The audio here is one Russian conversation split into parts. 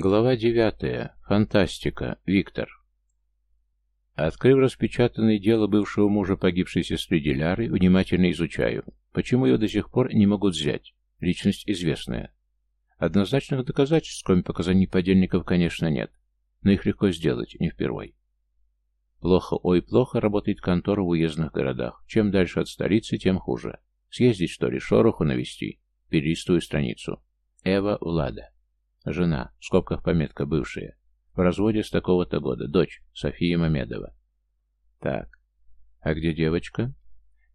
Глава девятая. Фантастика. Виктор. Открыв распечатанное дело бывшего мужа погибшей сестры Диляры, внимательно изучаю. Почему ее до сих пор не могут взять? Личность известная. Однозначных доказательств, кроме показаний подельников, конечно, нет. Но их легко сделать, не впервой. Плохо, ой, плохо работает контора в уездных городах. Чем дальше от столицы, тем хуже. Съездить, что ли, шороху навести? Перелистую страницу. Эва Влада. Жена, в скобках пометка бывшая. В разводе с такого-то года. Дочь, София Мамедова. Так. А где девочка?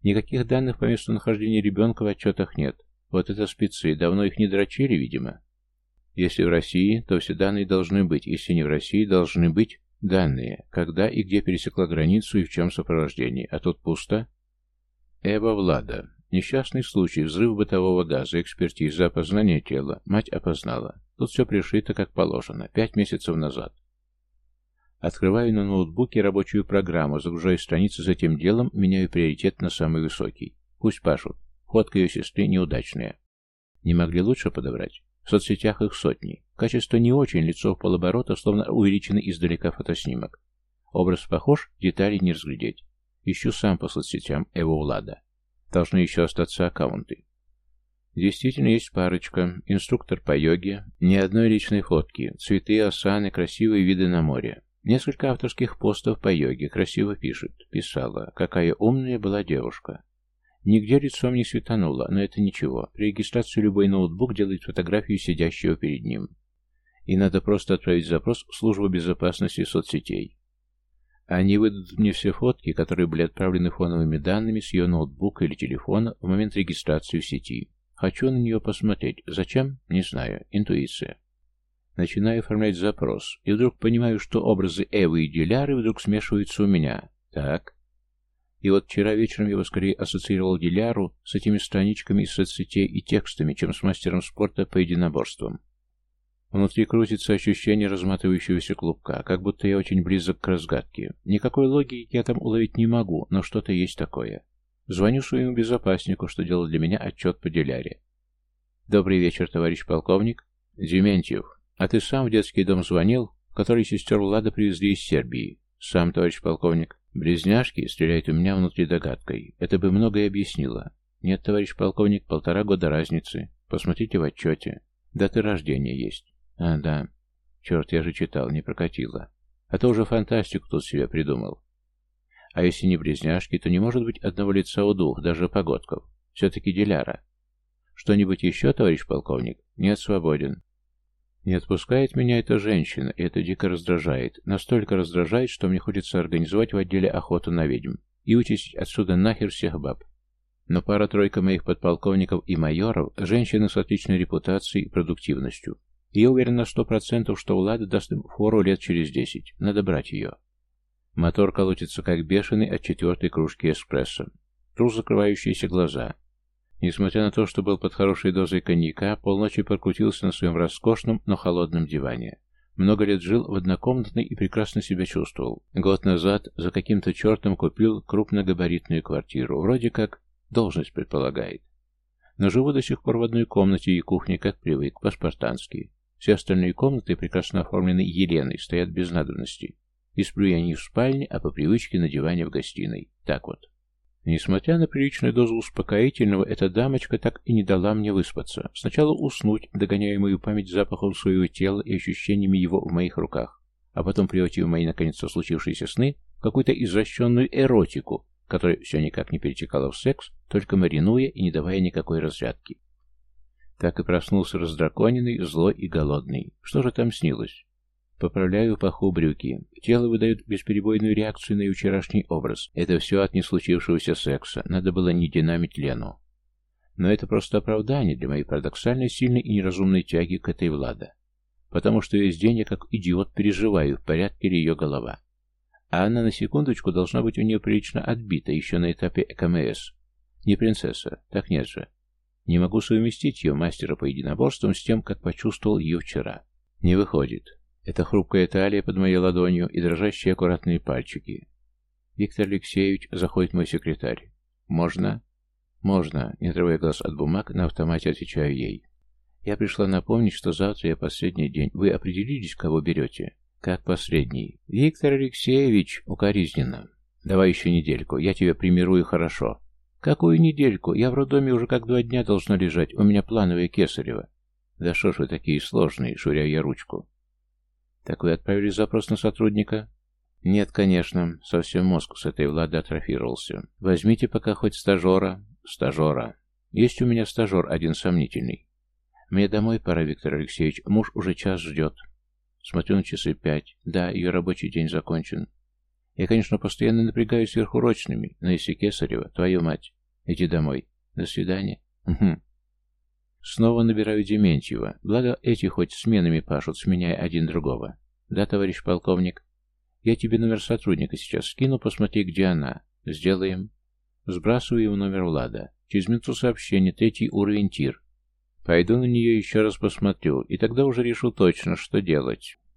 Никаких данных по месту нахождения ребенка в отчетах нет. Вот это спецы. Давно их не дрочили, видимо. Если в России, то все данные должны быть. Если не в России, должны быть данные. Когда и где пересекла границу и в чем сопровождении. А тут пусто. Эва Влада. Несчастный случай, взрыв бытового газа, экспертиза, опознание тела. Мать опознала. Тут все пришито как положено. Пять месяцев назад. Открываю на ноутбуке рабочую программу, загружаю страницы за тем делом, меняю приоритет на самый высокий. Пусть пашут. Фотка ее сестры неудачная. Не могли лучше подобрать? В соцсетях их сотни. Качество не очень, лицо в полоборота, словно увеличенный издалека фотоснимок. Образ похож, деталей не разглядеть. Ищу сам по соцсетям Эво Влада. Должны еще остаться аккаунты. Действительно есть парочка. Инструктор по йоге, ни одной личной фотки, цветы, осаны, красивые виды на море. Несколько авторских постов по йоге, красиво пишет. Писала, какая умная была девушка. Нигде лицом не светануло, но это ничего. При регистрации любой ноутбук делает фотографию сидящего перед ним. И надо просто отправить запрос в службу безопасности соцсетей. Они выдадут мне все фотки, которые были отправлены фоновыми данными с ее ноутбука или телефона в момент регистрации в сети. Хочу на нее посмотреть. Зачем? Не знаю. Интуиция. Начинаю оформлять запрос, и вдруг понимаю, что образы Эвы и Диляры вдруг смешиваются у меня. Так. И вот вчера вечером я бы скорее ассоциировал Диляру с этими страничками из соцсетей и текстами, чем с мастером спорта по единоборствам. Внутри крутится ощущение разматывающегося клубка, как будто я очень близок к разгадке. Никакой логики я там уловить не могу, но что-то есть такое. Звоню своему безопаснику, что делал для меня отчет по Диляре. «Добрый вечер, товарищ полковник». «Дементьев, а ты сам в детский дом звонил, в который сестер Влада привезли из Сербии?» «Сам, товарищ полковник». «Близняшки?» — стреляет у меня внутри догадкой. Это бы многое объяснило. «Нет, товарищ полковник, полтора года разницы. Посмотрите в отчете. Даты рождения есть». «А, да. Черт, я же читал, не прокатило. А то уже фантастику тут себе придумал. А если не близняшки, то не может быть одного лица у двух, даже погодков. Все-таки Диляра. Что-нибудь еще, товарищ полковник? Нет, свободен. Не отпускает меня эта женщина, и это дико раздражает. Настолько раздражает, что мне хочется организовать в отделе охоту на ведьм и вычистить отсюда нахер всех баб. Но пара-тройка моих подполковников и майоров – женщины с отличной репутацией и продуктивностью. И я уверен на сто процентов, что Влада даст им фору лет через десять. Надо брать ее. Мотор колотится как бешеный от четвертой кружки эспрессо. Трус закрывающиеся глаза. Несмотря на то, что был под хорошей дозой коньяка, полночи прокрутился на своем роскошном, но холодном диване. Много лет жил в однокомнатной и прекрасно себя чувствовал. Год назад за каким-то чертом купил крупногабаритную квартиру. Вроде как должность предполагает. Но живу до сих пор в одной комнате и кухне, как привык, по-спартански. Все остальные комнаты, прекрасно оформлены Еленой, стоят без надобности. И сплю я не в спальне, а по привычке на диване в гостиной. Так вот. Несмотря на приличную дозу успокоительного, эта дамочка так и не дала мне выспаться. Сначала уснуть, догоняя мою память запахом своего тела и ощущениями его в моих руках, а потом превратив мои, наконец, случившиеся сны в какую-то извращенную эротику, которая все никак не перетекала в секс, только маринуя и не давая никакой разрядки. Так и проснулся раздраконенный, злой и голодный. Что же там снилось? Поправляю паху брюки. Тело выдает бесперебойную реакцию на вчерашний образ. Это все от неслучившегося секса. Надо было не динамить Лену. Но это просто оправдание для моей парадоксально сильной и неразумной тяги к этой Влада. Потому что весь день я как идиот переживаю, в порядке ли ее голова. А она на секундочку должна быть у нее прилично отбита еще на этапе КМС. Не принцесса, так нет же. Не могу совместить ее мастера по единоборствам с тем, как почувствовал ее вчера. Не выходит. Это хрупкая талия под моей ладонью и дрожащие аккуратные пальчики. Виктор Алексеевич, заходит мой секретарь. «Можно?» «Можно», не отрывая глаз от бумаг, на автомате отвечаю ей. Я пришла напомнить, что завтра я последний день. Вы определились, кого берете? Как последний? Виктор Алексеевич, укоризненно. Давай еще недельку, я тебя примирую хорошо. Какую недельку? Я в роддоме уже как два дня должна лежать, у меня плановое кесарево. Да что ж вы такие сложные, шуря я ручку. Так вы отправили запрос на сотрудника? Нет, конечно, совсем мозг с этой Влады атрофировался. Возьмите пока хоть стажера. Стажера. Есть у меня стажер один сомнительный. Мне домой пора, Виктор Алексеевич. Муж уже час ждет. Смотрю на часы пять. Да, ее рабочий день закончен. Я, конечно, постоянно напрягаюсь сверхурочными, но если Кесарева, твою мать, иди домой. До свидания. Угу. Снова набираю Дементьева. Благо, эти хоть сменами пашут, сменяя один другого. Да, товарищ полковник? Я тебе номер сотрудника сейчас скину, посмотри, где она. Сделаем. Сбрасываю ему номер Влада. Через минуту сообщение, третий уровень ТИР. Пойду на нее еще раз посмотрю, и тогда уже решу точно, что делать.